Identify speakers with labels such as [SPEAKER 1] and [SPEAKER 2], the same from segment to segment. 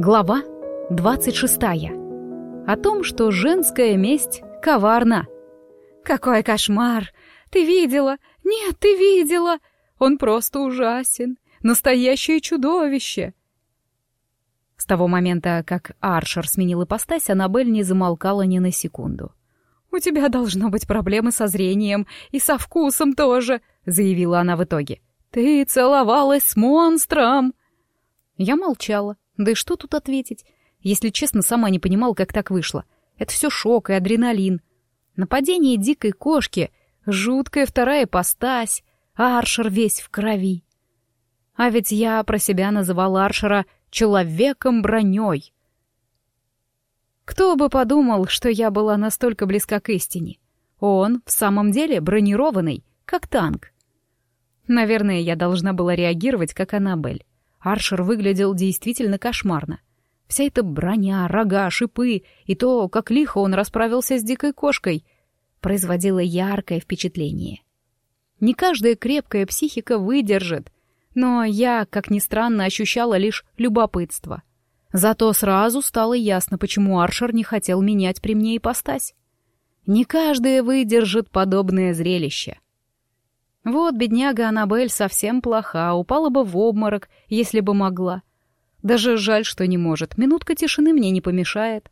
[SPEAKER 1] Глава 26. О том, что женская месть коварна. «Какой кошмар! Ты видела? Нет, ты видела! Он просто ужасен! Настоящее чудовище!» С того момента, как Аршер сменил ипостась, Аннабель не замолкала ни на секунду. «У тебя должно быть проблемы со зрением и со вкусом тоже», — заявила она в итоге. «Ты целовалась с монстром!» Я молчала, да и что тут ответить? Если честно, сама не понимал, как так вышло. Это все шок и адреналин. Нападение дикой кошки, жуткая вторая постась, Аршер весь в крови. А ведь я про себя называла Аршера «человеком-броней». Кто бы подумал, что я была настолько близка к истине. Он в самом деле бронированный, как танк. Наверное, я должна была реагировать, как Аннабель. Аршер выглядел действительно кошмарно. Вся эта броня, рога, шипы и то, как лихо он расправился с дикой кошкой, производило яркое впечатление. Не каждая крепкая психика выдержит, но я, как ни странно, ощущала лишь любопытство. Зато сразу стало ясно, почему Аршер не хотел менять при мне ипостась. Не каждая выдержит подобное зрелище — вот бедняга Аннабель совсем плоха, упала бы в обморок, если бы могла. Даже жаль, что не может. Минутка тишины мне не помешает.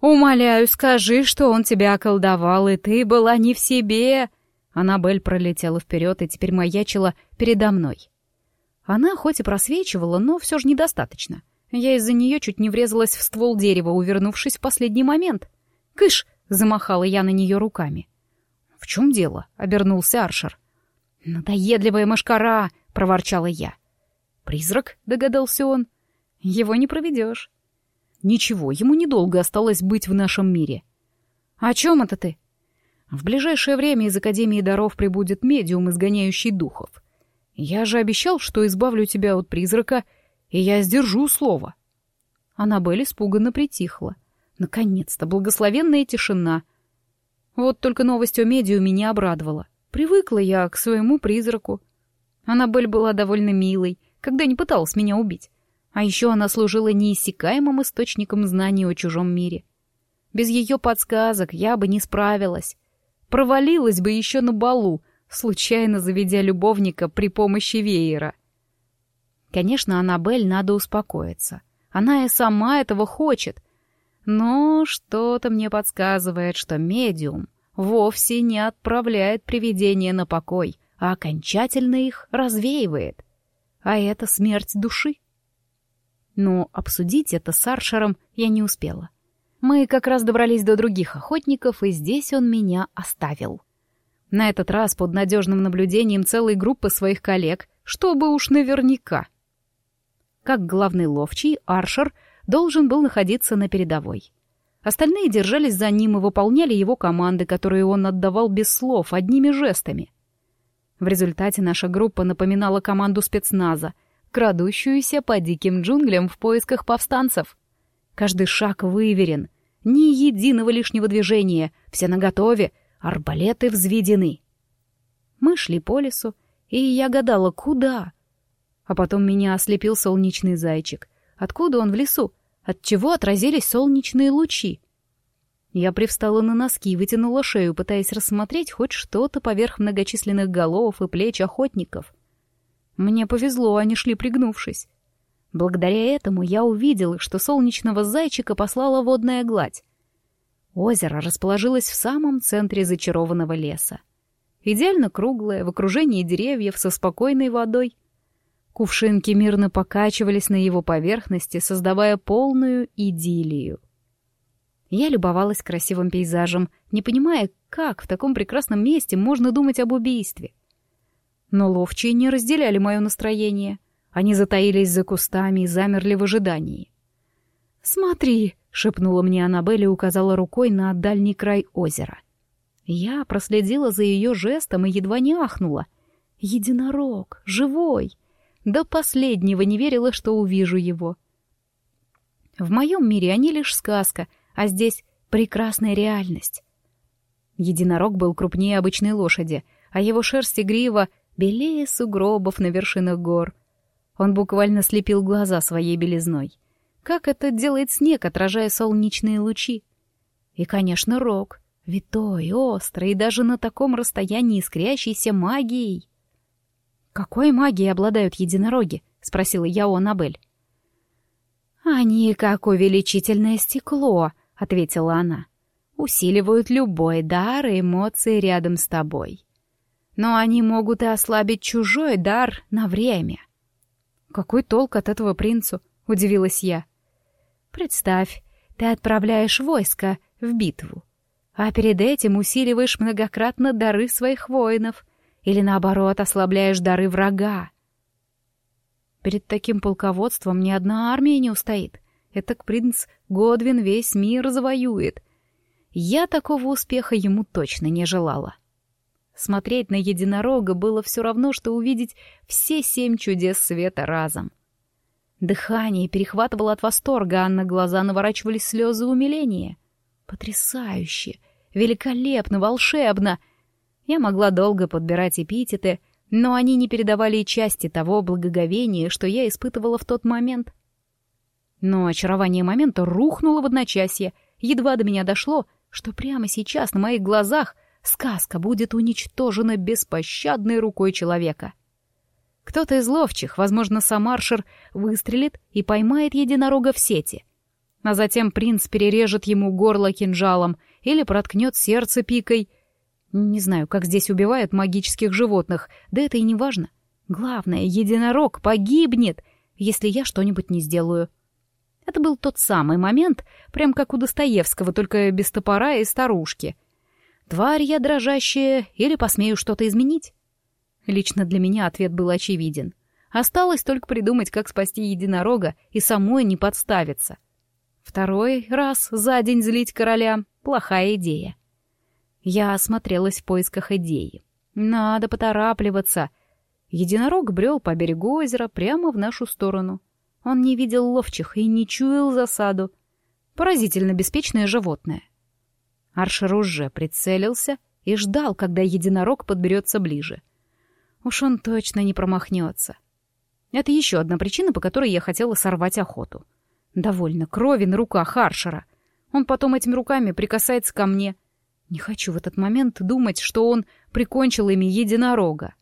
[SPEAKER 1] «Умоляю, скажи, что он тебя околдовал, и ты была не в себе!» Аннабель пролетела вперед и теперь маячила передо мной. Она хоть и просвечивала, но все же недостаточно. Я из-за нее чуть не врезалась в ствол дерева, увернувшись в последний момент. «Кыш!» — замахала я на нее руками. «В чем дело?» — обернулся Аршер. «Надоедливая мошкара!» — проворчала я. «Призрак?» — догадался он. «Его не проведешь». «Ничего, ему недолго осталось быть в нашем мире». «О чем это ты?» «В ближайшее время из Академии даров прибудет медиум, изгоняющий духов. Я же обещал, что избавлю тебя от призрака, и я сдержу слово». Аннабель испуганно притихла. Наконец-то благословенная тишина — вот только новость о медиуме не обрадовала. Привыкла я к своему призраку. Аннабель была довольно милой, когда не пыталась меня убить. А еще она служила неиссякаемым источником знаний о чужом мире. Без ее подсказок я бы не справилась. Провалилась бы еще на балу, случайно заведя любовника при помощи веера. Конечно, Аннабель надо успокоиться. Она и сама этого хочет — но что-то мне подсказывает, что медиум вовсе не отправляет привидения на покой, а окончательно их развеивает. А это смерть души. Но обсудить это с Аршером я не успела. Мы как раз добрались до других охотников, и здесь он меня оставил. На этот раз под надежным наблюдением целой группы своих коллег, чтобы уж наверняка. Как главный ловчий, Аршер — должен был находиться на передовой. Остальные держались за ним и выполняли его команды, которые он отдавал без слов, одними жестами. В результате наша группа напоминала команду спецназа, крадущуюся по диким джунглям в поисках повстанцев. Каждый шаг выверен, ни единого лишнего движения, все наготове, арбалеты взведены. Мы шли по лесу, и я гадала, куда? А потом меня ослепил солнечный зайчик. Откуда он в лесу? От чего отразились солнечные лучи? Я привстала на носки и вытянула шею, пытаясь рассмотреть хоть что-то поверх многочисленных голов и плеч охотников. Мне повезло, они шли пригнувшись. Благодаря этому я увидела, что солнечного зайчика послала водная гладь. Озеро расположилось в самом центре зачарованного леса. Идеально круглое, в окружении деревьев со спокойной водой. Кувшинки мирно покачивались на его поверхности, создавая полную идиллию. Я любовалась красивым пейзажем, не понимая, как в таком прекрасном месте можно думать об убийстве. Но ловчие не разделяли мое настроение. Они затаились за кустами и замерли в ожидании. «Смотри!» — шепнула мне Аннабель и указала рукой на дальний край озера. Я проследила за ее жестом и едва не ахнула. «Единорог! Живой!» До последнего не верила, что увижу его. В моем мире они лишь сказка, а здесь прекрасная реальность. Единорог был крупнее обычной лошади, а его шерсть и грива белее сугробов на вершинах гор. Он буквально слепил глаза своей белизной. как это делает снег, отражая солнечные лучи. И, конечно, рог, витой, острый и даже на таком расстоянии искрящийся магией. «Какой магией обладают единороги?» — спросила я у Аннабель. «Они как увеличительное стекло», — ответила она. «Усиливают любой дар и эмоции рядом с тобой. Но они могут и ослабить чужой дар на время». «Какой толк от этого принцу?» — удивилась я. «Представь, ты отправляешь войско в битву, а перед этим усиливаешь многократно дары своих воинов или, наоборот, ослабляешь дары врага. Перед таким полководством ни одна армия не устоит. Этак принц Годвин весь мир завоюет. Я такого успеха ему точно не желала. Смотреть на единорога было все равно, что увидеть все семь чудес света разом. Дыхание перехватывало от восторга, а на глаза наворачивались слезы умиления. Потрясающе! Великолепно! Волшебно! Я могла долго подбирать эпитеты — но они не передавали и части того благоговения, что я испытывала в тот момент. Но очарование момента рухнуло в одночасье, едва до меня дошло, что прямо сейчас на моих глазах сказка будет уничтожена беспощадной рукой человека. Кто-то из ловчих, возможно, сам Аршер, выстрелит и поймает единорога в сети. А затем принц перережет ему горло кинжалом или проткнет сердце пикой — не знаю, как здесь убивают магических животных, да это и не важно. Главное, единорог погибнет, если я что-нибудь не сделаю. Это был тот самый момент, прям как у Достоевского, только без топора и старушки. Тварь я дрожащая или посмею что-то изменить? Лично для меня ответ был очевиден. Осталось только придумать, как спасти единорога и самой не подставиться. Второй раз за день злить короля — плохая идея. Я осмотрелась в поисках идеи. Надо поторапливаться. Единорог брел по берегу озера прямо в нашу сторону. Он не видел ловчих и не чуял засаду. Поразительно беспечное животное. Аршер уже прицелился и ждал, когда единорог подберется ближе. Уж он точно не промахнется. Это еще одна причина, по которой я хотела сорвать охоту. Довольно крови на руках Аршера. Он потом этими руками прикасается ко мне, не хочу в этот момент думать, что он прикончил ими единорога.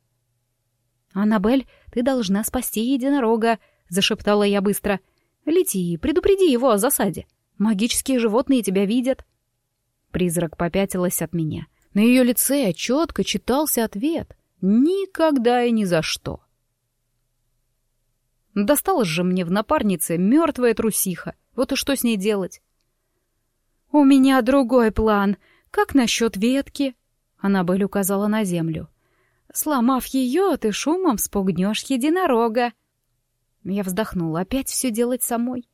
[SPEAKER 1] «Аннабель, ты должна спасти единорога», — зашептала я быстро. «Лети, предупреди его о засаде. Магические животные тебя видят». Призрак попятилась от меня. На ее лице четко читался ответ. «Никогда и ни за что». Досталась же мне в напарнице мертвая трусиха. Вот и что с ней делать? «У меня другой план», «Как насчет ветки?» Аннабель указала на землю. «Сломав ее, ты шумом спугнешь единорога». Я вздохнула, опять все делать самой.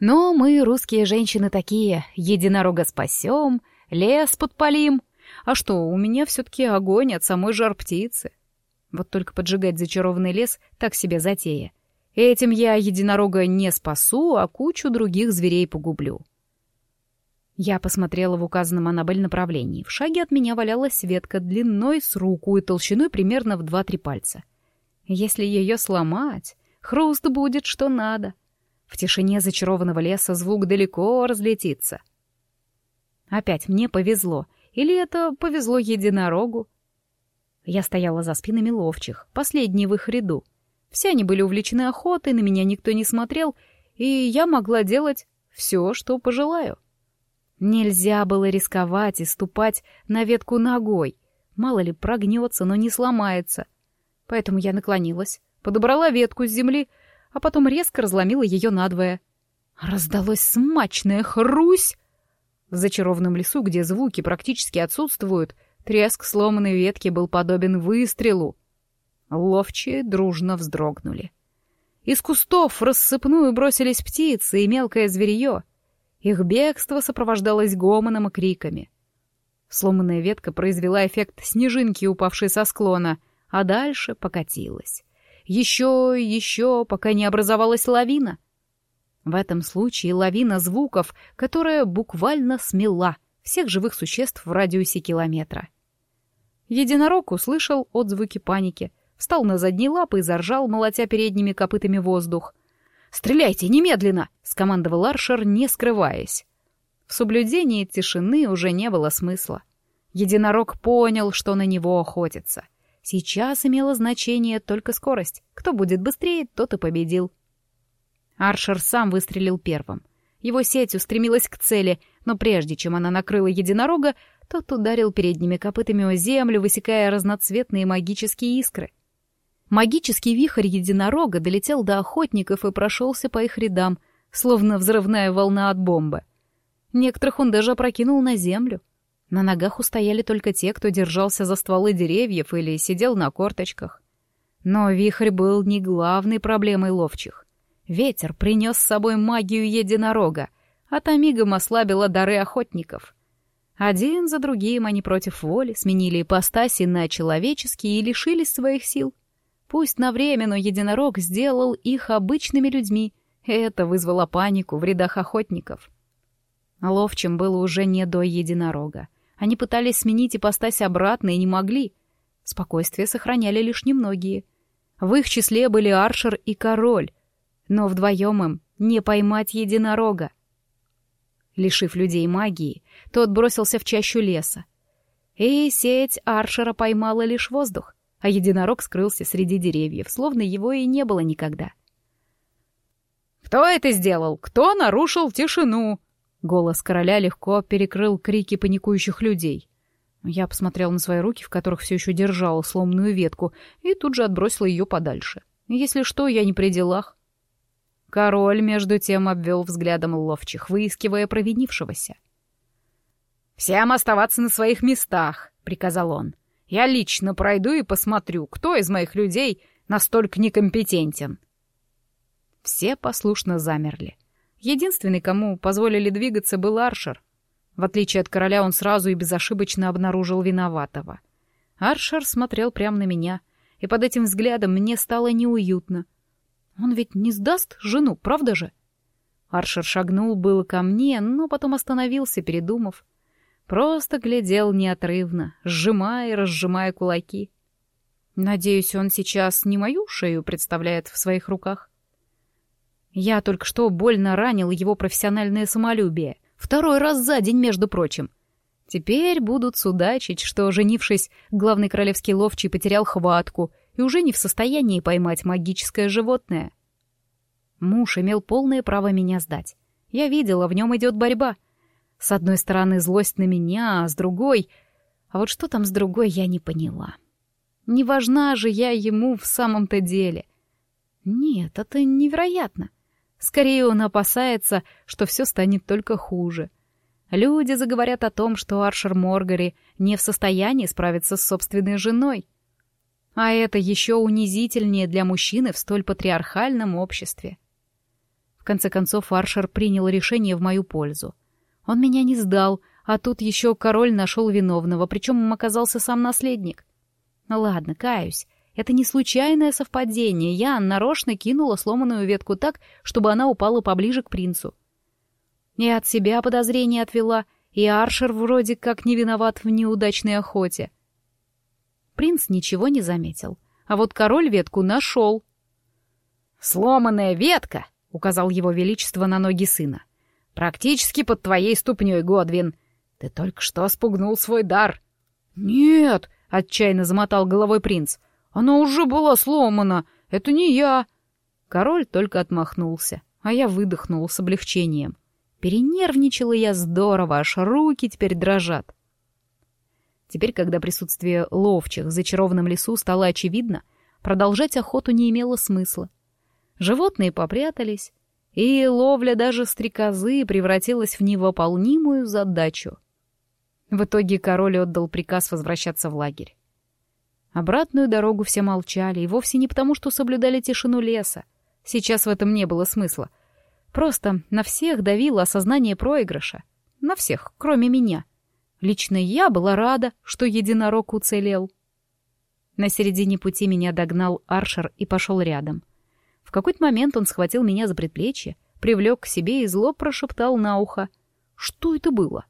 [SPEAKER 1] Но мы, русские женщины, такие. Единорога спасем, лес подпалим. А что, у меня все-таки огонь от самой жар птицы. Вот только поджигать зачарованный лес — так себе затея. Этим я единорога не спасу, а кучу других зверей погублю. Я посмотрела в указанном Аннабель направлении. В шаге от меня валялась ветка длиной с руку и толщиной примерно в два-три пальца. Если ее сломать, хруст будет что надо. В тишине зачарованного леса звук далеко разлетится. Опять мне повезло. Или это повезло единорогу? Я стояла за спинами ловчих, последние в их ряду. Все они были увлечены охотой, на меня никто не смотрел, и я могла делать все, что пожелаю. Нельзя было рисковать и ступать на ветку ногой. Мало ли, прогнется, но не сломается. Поэтому я наклонилась, подобрала ветку с земли, а потом резко разломила ее надвое. Раздалось смачное хрусь! В зачарованном лесу, где звуки практически отсутствуют, треск сломанной ветки был подобен выстрелу. Ловчие дружно вздрогнули. Из кустов рассыпную бросились птицы и мелкое зверье — их бегство сопровождалось гомоном и криками. Сломанная ветка произвела эффект снежинки, упавшей со склона, а дальше покатилась. Еще и еще, пока не образовалась лавина. В этом случае лавина звуков, которая буквально смела всех живых существ в радиусе километра. Единорог услышал отзвуки паники, встал на задние лапы и заржал, молотя передними копытами воздух. «Стреляйте немедленно!» — скомандовал Аршер, не скрываясь. В соблюдении тишины уже не было смысла. Единорог понял, что на него охотятся. Сейчас имело значение только скорость. Кто будет быстрее, тот и победил. Аршер сам выстрелил первым. Его сеть устремилась к цели, но прежде чем она накрыла единорога, тот ударил передними копытами о землю, высекая разноцветные магические искры. Магический вихрь единорога долетел до охотников и прошелся по их рядам, словно взрывная волна от бомбы. Некоторых он даже опрокинул на землю. На ногах устояли только те, кто держался за стволы деревьев или сидел на корточках. Но вихрь был не главной проблемой ловчих. Ветер принес с собой магию единорога, а та ослабила дары охотников. Один за другим они против воли сменили ипостаси на человеческие и лишились своих сил. Пусть на время, но единорог сделал их обычными людьми, это вызвало панику в рядах охотников. Ловчим было уже не до единорога. Они пытались сменить ипостась обратно и не могли. Спокойствие сохраняли лишь немногие. В их числе были Аршер и Король, но вдвоем им не поймать единорога. Лишив людей магии, тот бросился в чащу леса. И сеть Аршера поймала лишь воздух, а единорог скрылся среди деревьев, словно его и не было никогда. «Кто это сделал? Кто нарушил тишину?» Голос короля легко перекрыл крики паникующих людей. Я посмотрел на свои руки, в которых все еще держала сломанную ветку, и тут же отбросила ее подальше. Если что, я не при делах. Король, между тем, обвел взглядом ловчих, выискивая провинившегося. «Всем оставаться на своих местах», — приказал он. «Я лично пройду и посмотрю, кто из моих людей настолько некомпетентен». Все послушно замерли. Единственный, кому позволили двигаться, был Аршер. В отличие от короля, он сразу и безошибочно обнаружил виноватого. Аршер смотрел прямо на меня, и под этим взглядом мне стало неуютно. Он ведь не сдаст жену, правда же? Аршер шагнул было ко мне, но потом остановился, передумав. Просто глядел неотрывно, сжимая и разжимая кулаки. Надеюсь, он сейчас не мою шею представляет в своих руках. Я только что больно ранил его профессиональное самолюбие. Второй раз за день, между прочим. Теперь будут судачить, что, женившись, главный королевский ловчий потерял хватку и уже не в состоянии поймать магическое животное. Муж имел полное право меня сдать. Я видела, в нем идет борьба. С одной стороны злость на меня, а с другой... А вот что там с другой, я не поняла. Не важна же я ему в самом-то деле. Нет, это невероятно. Скорее он опасается, что все станет только хуже. Люди заговорят о том, что Аршер Моргари не в состоянии справиться с собственной женой. А это еще унизительнее для мужчины в столь патриархальном обществе. В конце концов, Аршер принял решение в мою пользу. Он меня не сдал, а тут еще король нашел виновного, причем им оказался сам наследник. Ладно, каюсь. Это не случайное совпадение. Я нарочно кинула сломанную ветку так, чтобы она упала поближе к принцу. И от себя подозрение отвела, и Аршер вроде как не виноват в неудачной охоте. Принц ничего не заметил, а вот король ветку нашел. «Сломанная ветка!» — указал его величество на ноги сына. «Практически под твоей ступней, Годвин. Ты только что спугнул свой дар». «Нет!» — отчаянно замотал головой принц. Она уже была сломана. Это не я. Король только отмахнулся, а я выдохнул с облегчением. Перенервничала я здорово, аж руки теперь дрожат. Теперь, когда присутствие ловчих в зачарованном лесу стало очевидно, продолжать охоту не имело смысла. Животные попрятались, и ловля даже стрекозы превратилась в невыполнимую задачу. В итоге король отдал приказ возвращаться в лагерь. Обратную дорогу все молчали, и вовсе не потому, что соблюдали тишину леса. Сейчас в этом не было смысла. Просто на всех давило осознание проигрыша. На всех, кроме меня. Лично я была рада, что единорог уцелел. На середине пути меня догнал Аршер и пошел рядом. В какой-то момент он схватил меня за предплечье, привлек к себе и зло прошептал на ухо. «Что это было?»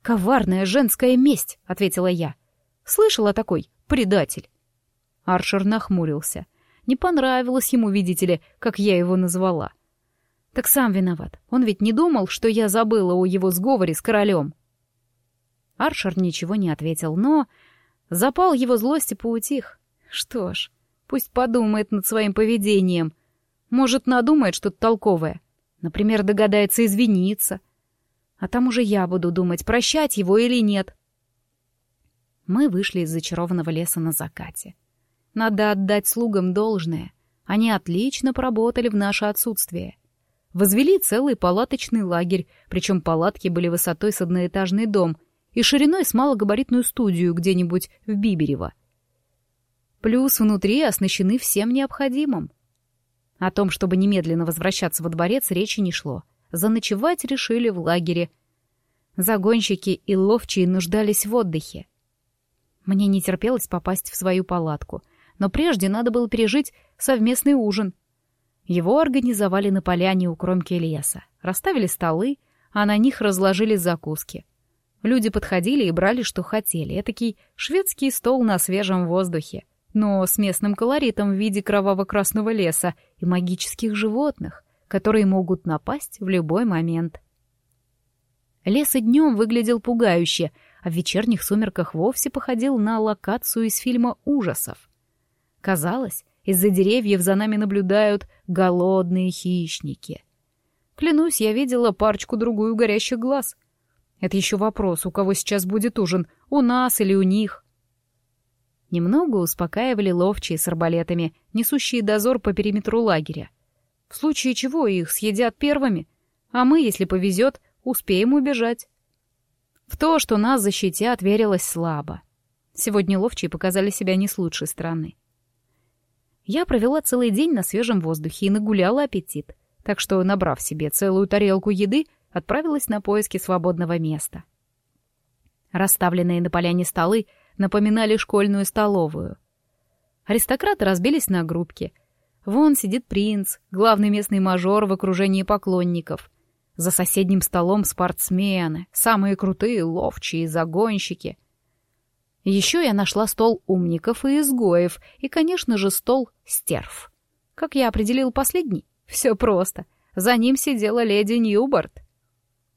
[SPEAKER 1] «Коварная женская месть», — ответила я. «Слышала такой? Предатель. Аршер нахмурился. Не понравилось ему, видите ли, как я его назвала. Так сам виноват. Он ведь не думал, что я забыла о его сговоре с королем. Аршер ничего не ответил, но запал его злости поутих. Что ж, пусть подумает над своим поведением. Может, надумает что-то толковое. Например, догадается извиниться. А там уже я буду думать, прощать его или нет. Мы вышли из зачарованного леса на закате. Надо отдать слугам должное. Они отлично поработали в наше отсутствие. Возвели целый палаточный лагерь, причем палатки были высотой с одноэтажный дом и шириной с малогабаритную студию где-нибудь в Биберево. Плюс внутри оснащены всем необходимым. О том, чтобы немедленно возвращаться во дворец, речи не шло. Заночевать решили в лагере. Загонщики и ловчие нуждались в отдыхе. Мне не терпелось попасть в свою палатку, но прежде надо было пережить совместный ужин. Его организовали на поляне у кромки леса, расставили столы, а на них разложили закуски. Люди подходили и брали, что хотели. Этакий шведский стол на свежем воздухе, но с местным колоритом в виде кроваво-красного леса и магических животных, которые могут напасть в любой момент. Лес и днем выглядел пугающе — а в вечерних сумерках вовсе походил на локацию из фильма ужасов. Казалось, из-за деревьев за нами наблюдают голодные хищники. Клянусь, я видела парочку-другую горящих глаз. Это еще вопрос, у кого сейчас будет ужин, у нас или у них. Немного успокаивали ловчие с арбалетами, несущие дозор по периметру лагеря. В случае чего их съедят первыми, а мы, если повезет, успеем убежать. В то, что нас защитят, верилось слабо. Сегодня ловчие показали себя не с лучшей стороны. Я провела целый день на свежем воздухе и нагуляла аппетит, так что, набрав себе целую тарелку еды, отправилась на поиски свободного места. Расставленные на поляне столы напоминали школьную столовую. Аристократы разбились на группки. Вон сидит принц, главный местный мажор в окружении поклонников — за соседним столом спортсмены, самые крутые ловчие загонщики. Еще я нашла стол умников и изгоев, и, конечно же, стол стерв. Как я определил последний? Все просто. За ним сидела леди Ньюборд.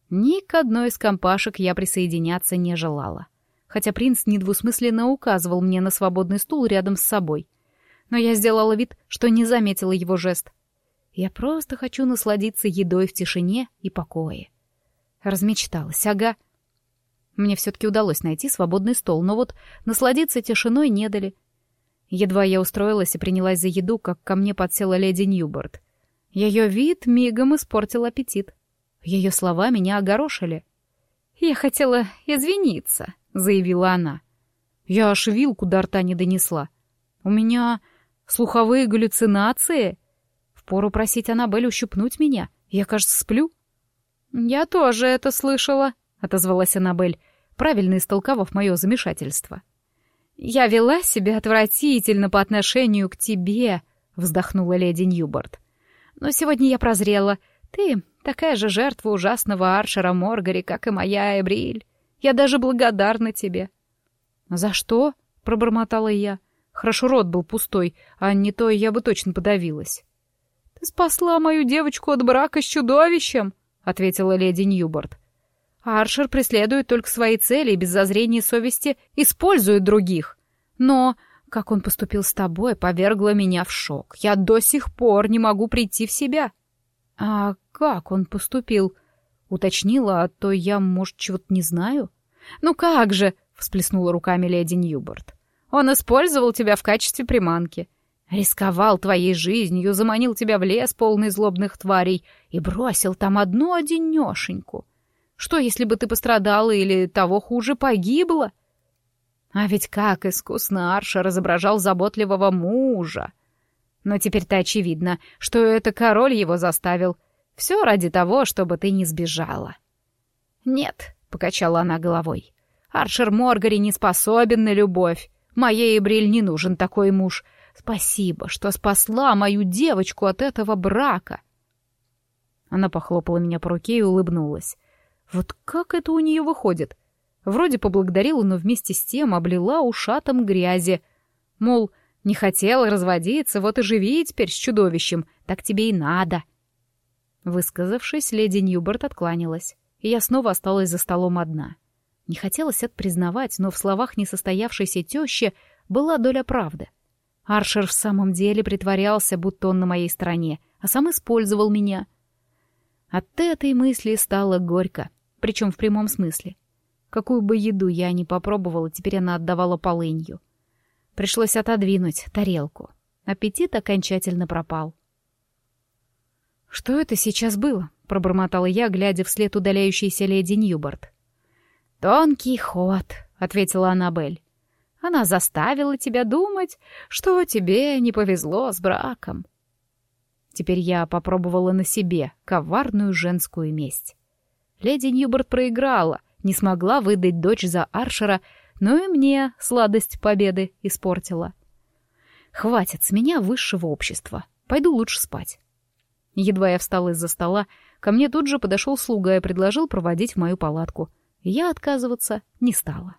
[SPEAKER 1] Ни к одной из компашек я присоединяться не желала. Хотя принц недвусмысленно указывал мне на свободный стул рядом с собой. Но я сделала вид, что не заметила его жест — я просто хочу насладиться едой в тишине и покое. Размечталась, ага. Мне все-таки удалось найти свободный стол, но вот насладиться тишиной не дали. Едва я устроилась и принялась за еду, как ко мне подсела леди Ньюборд. Ее вид мигом испортил аппетит. Ее слова меня огорошили. «Я хотела извиниться», — заявила она. Я аж вилку до рта не донесла. «У меня слуховые галлюцинации?» Пору просить Аннабель ущипнуть меня. Я, кажется, сплю. «Я тоже это слышала», — отозвалась Аннабель, правильно истолковав мое замешательство. «Я вела себя отвратительно по отношению к тебе», — вздохнула леди Ньюборд. «Но сегодня я прозрела. Ты такая же жертва ужасного Аршера Моргари, как и моя Эбриль. Я даже благодарна тебе». «За что?» — пробормотала я. Хорошо рот был пустой, а не то я бы точно подавилась. «Ты спасла мою девочку от брака с чудовищем», — ответила леди Ньюборд. «Аршер преследует только свои цели и без зазрения совести использует других. Но как он поступил с тобой, повергло меня в шок. Я до сих пор не могу прийти в себя». «А как он поступил?» — уточнила, а то я, может, чего-то не знаю. «Ну как же!» — всплеснула руками леди Ньюборд. «Он использовал тебя в качестве приманки. Рисковал твоей жизнью, заманил тебя в лес, полный злобных тварей, и бросил там одну одинешеньку. Что, если бы ты пострадала или, того хуже, погибла? А ведь как искусно Арша разображал заботливого мужа. Но теперь-то очевидно, что это король его заставил. Все ради того, чтобы ты не сбежала. «Нет», — покачала она головой, — «Аршер Моргари не способен на любовь. Моей Эбриль не нужен такой муж». Спасибо, что спасла мою девочку от этого брака. Она похлопала меня по руке и улыбнулась. Вот как это у нее выходит? Вроде поблагодарила, но вместе с тем облила ушатом грязи. Мол, Не хотела разводиться, вот и живи теперь с чудовищем. Так тебе и надо. Высказавшись, леди Ньюберт откланялась, и я снова осталась за столом одна. Не хотелось это признавать, но в словах несостоявшейся тещи была доля правды. Аршер в самом деле притворялся, будто он на моей стороне, а сам использовал меня. От этой мысли стало горько, причем в прямом смысле. Какую бы еду я ни попробовала, теперь она отдавала полынью. Пришлось отодвинуть тарелку. Аппетит окончательно пропал. «Что это сейчас было?» — пробормотала я, глядя вслед удаляющейся леди Ньюборд. «Тонкий ход», — ответила Аннабель. «Она заставила тебя думать, что тебе не повезло с браком». Теперь я попробовала на себе коварную женскую месть. Леди Ньюборд проиграла, не смогла выдать дочь за Аршера, но и мне сладость победы испортила. Хватит с меня высшего общества. Пойду лучше спать. Едва я встала из-за стола, ко мне тут же подошел слуга и предложил проводить в мою палатку. Я отказываться не стала.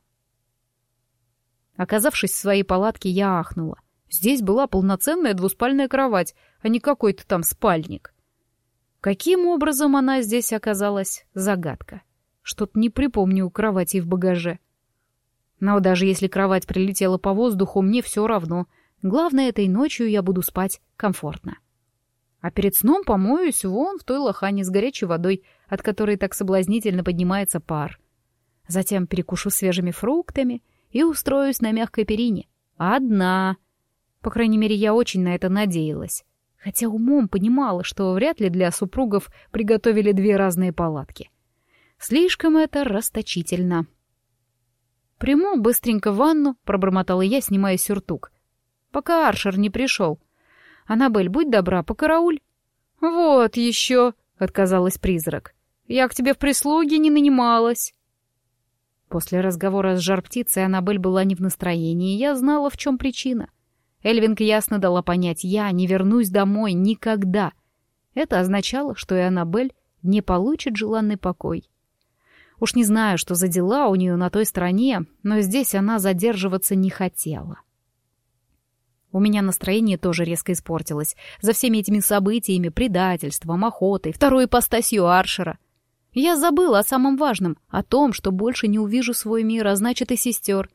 [SPEAKER 1] Оказавшись в своей палатке, я ахнула. Здесь была полноценная двуспальная кровать, а не какой-то там спальник. Каким образом она здесь оказалась — загадка. Что-то не припомню кровати в багаже. Но даже если кровать прилетела по воздуху, мне все равно. Главное, этой ночью я буду спать комфортно. А перед сном помоюсь вон в той лохане с горячей водой, от которой так соблазнительно поднимается пар. Затем перекушу свежими фруктами и устроюсь на мягкой перине. Одна. По крайней мере, я очень на это надеялась. Хотя умом понимала, что вряд ли для супругов приготовили две разные палатки. Слишком это расточительно. «Приму быстренько ванну», — пробормотала я, снимая сюртук. «Пока Аршер не пришел. Аннабель, будь добра, покарауль». «Вот еще», — отказалась призрак. «Я к тебе в прислуге не нанималась». После разговора с жар-птицей Аннабель была не в настроении, я знала, в чем причина. Эльвинг ясно дала понять, я не вернусь домой никогда. Это означало, что и Аннабель не получит желанный покой. Уж не знаю, что за дела у нее на той стороне, но здесь она задерживаться не хотела. У меня настроение тоже резко испортилось. За всеми этими событиями, предательством, охотой, второй ипостасью Аршера. Я забыла о самом важном, о том, что больше не увижу свой мир, а значит и сестер.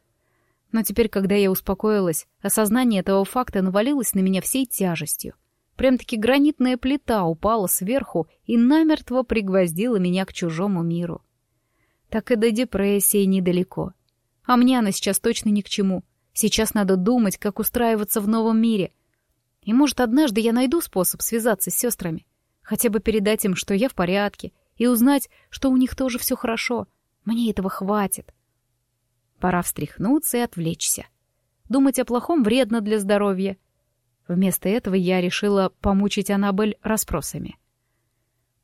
[SPEAKER 1] Но теперь, когда я успокоилась, осознание этого факта навалилось на меня всей тяжестью. Прям-таки гранитная плита упала сверху и намертво пригвоздила меня к чужому миру так и до депрессии недалеко. А мне она сейчас точно ни к чему. Сейчас надо думать, как устраиваться в новом мире. И, может, однажды я найду способ связаться с сестрами. Хотя бы передать им, что я в порядке, и узнать, что у них тоже все хорошо. Мне этого хватит. Пора встряхнуться и отвлечься. Думать о плохом вредно для здоровья. Вместо этого я решила помучить Аннабель расспросами.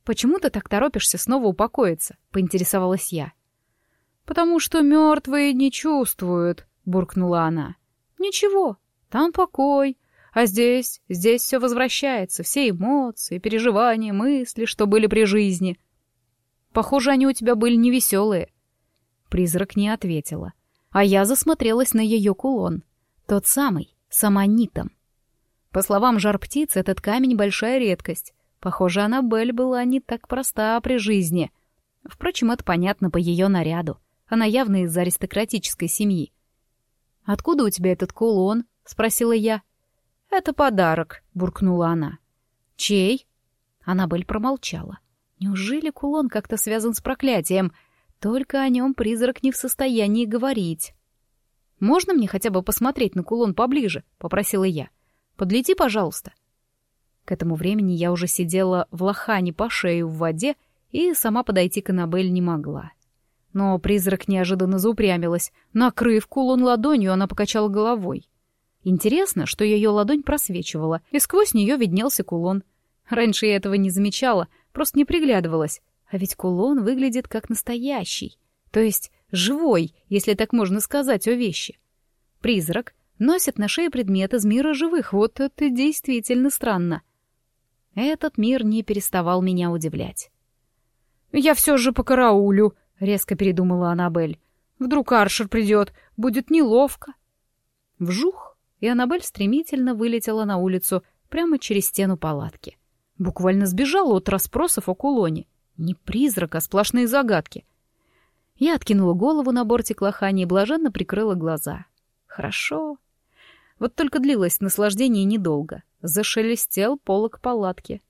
[SPEAKER 1] «Почему ты так торопишься снова упокоиться?» — поинтересовалась я. «Потому что мертвые не чувствуют», — буркнула она. «Ничего, там покой. А здесь, здесь все возвращается, все эмоции, переживания, мысли, что были при жизни. Похоже, они у тебя были невеселые». Призрак не ответила. А я засмотрелась на ее кулон. Тот самый, с аммонитом. По словам жар-птиц, этот камень — большая редкость. Похоже, Аннабель была не так проста при жизни. Впрочем, это понятно по ее наряду. Она явно из аристократической семьи. «Откуда у тебя этот кулон?» — спросила я. «Это подарок», — буркнула она. «Чей?» Аннабель промолчала. «Неужели кулон как-то связан с проклятием? Только о нем призрак не в состоянии говорить». «Можно мне хотя бы посмотреть на кулон поближе?» — попросила я. «Подлети, пожалуйста». К этому времени я уже сидела в лохане по шею в воде и сама подойти к Аннабель не могла. Но призрак неожиданно заупрямилась. Накрыв кулон ладонью, она покачала головой. Интересно, что ее ладонь просвечивала, и сквозь нее виднелся кулон. Раньше я этого не замечала, просто не приглядывалась. А ведь кулон выглядит как настоящий. То есть живой, если так можно сказать о вещи. Призрак носит на шее предмет из мира живых. Вот это действительно странно. Этот мир не переставал меня удивлять. «Я все же по караулю», — резко передумала Аннабель. «Вдруг Аршер придет, будет неловко». Вжух! и Аннабель стремительно вылетела на улицу прямо через стену палатки. Буквально сбежала от расспросов о кулоне. Не призрак, а сплошные загадки. Я откинула голову на бортик лохани и блаженно прикрыла глаза. Хорошо. Вот только длилось наслаждение недолго. Зашелестел полок палатки.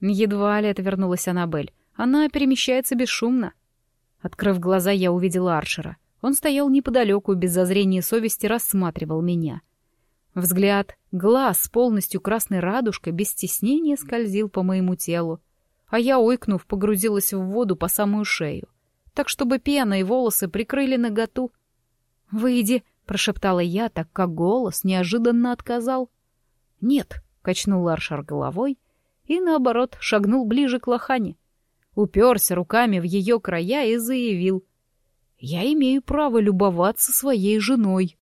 [SPEAKER 1] Едва ли это вернулась Аннабель. Она перемещается бесшумно. Открыв глаза, я увидела Аршера. Он стоял неподалеку, без зазрения совести рассматривал меня. Взгляд, глаз с полностью красной радужкой без стеснения скользил по моему телу, а я, ойкнув, погрузилась в воду по самую шею так чтобы пена и волосы прикрыли наготу. «Выйди», — прошептала я, так как голос неожиданно отказал. «Нет», — качнул Аршар головой и, наоборот, шагнул ближе к лохане. Уперся руками в ее края и заявил. «Я имею право любоваться своей женой».